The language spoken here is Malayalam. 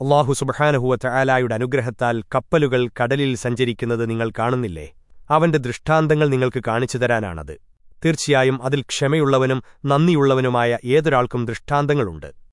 അള്ളാഹു സുബഹാനഹുവ ആലായുടെ അനുഗ്രഹത്താൽ കപ്പലുകൾ കടലിൽ സഞ്ചരിക്കുന്നത് നിങ്ങൾ കാണുന്നില്ലേ? അവന്റെ ദൃഷ്ടാന്തങ്ങൾ നിങ്ങൾക്ക് കാണിച്ചു തരാനാണത്. തീർച്ചയായും അതിൽ ക്ഷമയുള്ളവനും നന്ദിയുള്ളവനുമായ ഏതൊരാൾക്കും ദൃഷ്ടാന്തങ്ങളുണ്ട്.